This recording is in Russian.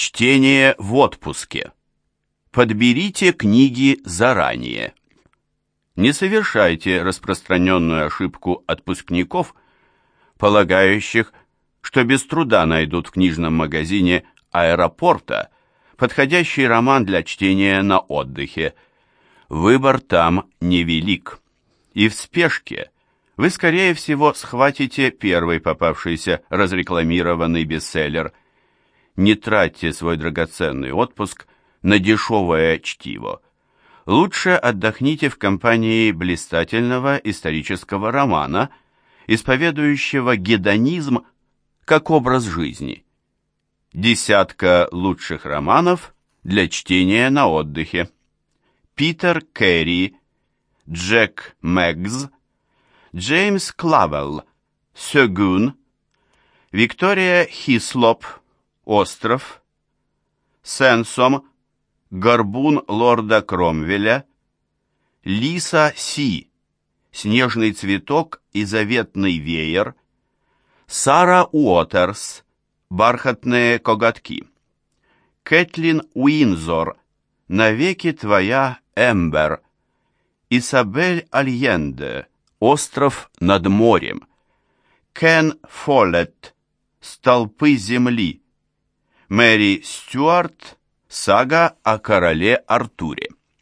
Чтение в отпуске. Подберите книги заранее. Не совершайте распространенную ошибку отпускников, полагающих, что без труда найдут в книжном магазине аэропорта подходящий роман для чтения на отдыхе. Выбор там невелик. И в спешке вы, скорее всего, схватите первый попавшийся разрекламированный бестселлер. Не тратьте свой драгоценный отпуск на дешевое чтиво. Лучше отдохните в компании блистательного исторического романа, исповедующего гедонизм как образ жизни. Десятка лучших романов для чтения на отдыхе. Питер Керри, Джек Мэггз, Джеймс Клавелл, Сёгун, Виктория Хислоп, Остров, Сенсом, Горбун лорда Кромвеля, Лиса Си, Снежный цветок и заветный веер, Сара Уотерс, Бархатные коготки, Кэтлин Уинзор, Навеки твоя Эмбер, Исабель Альенде, Остров над морем, Кен Фоллетт, Столпы земли, Мэри Стюарт, Сага о короле Артуре.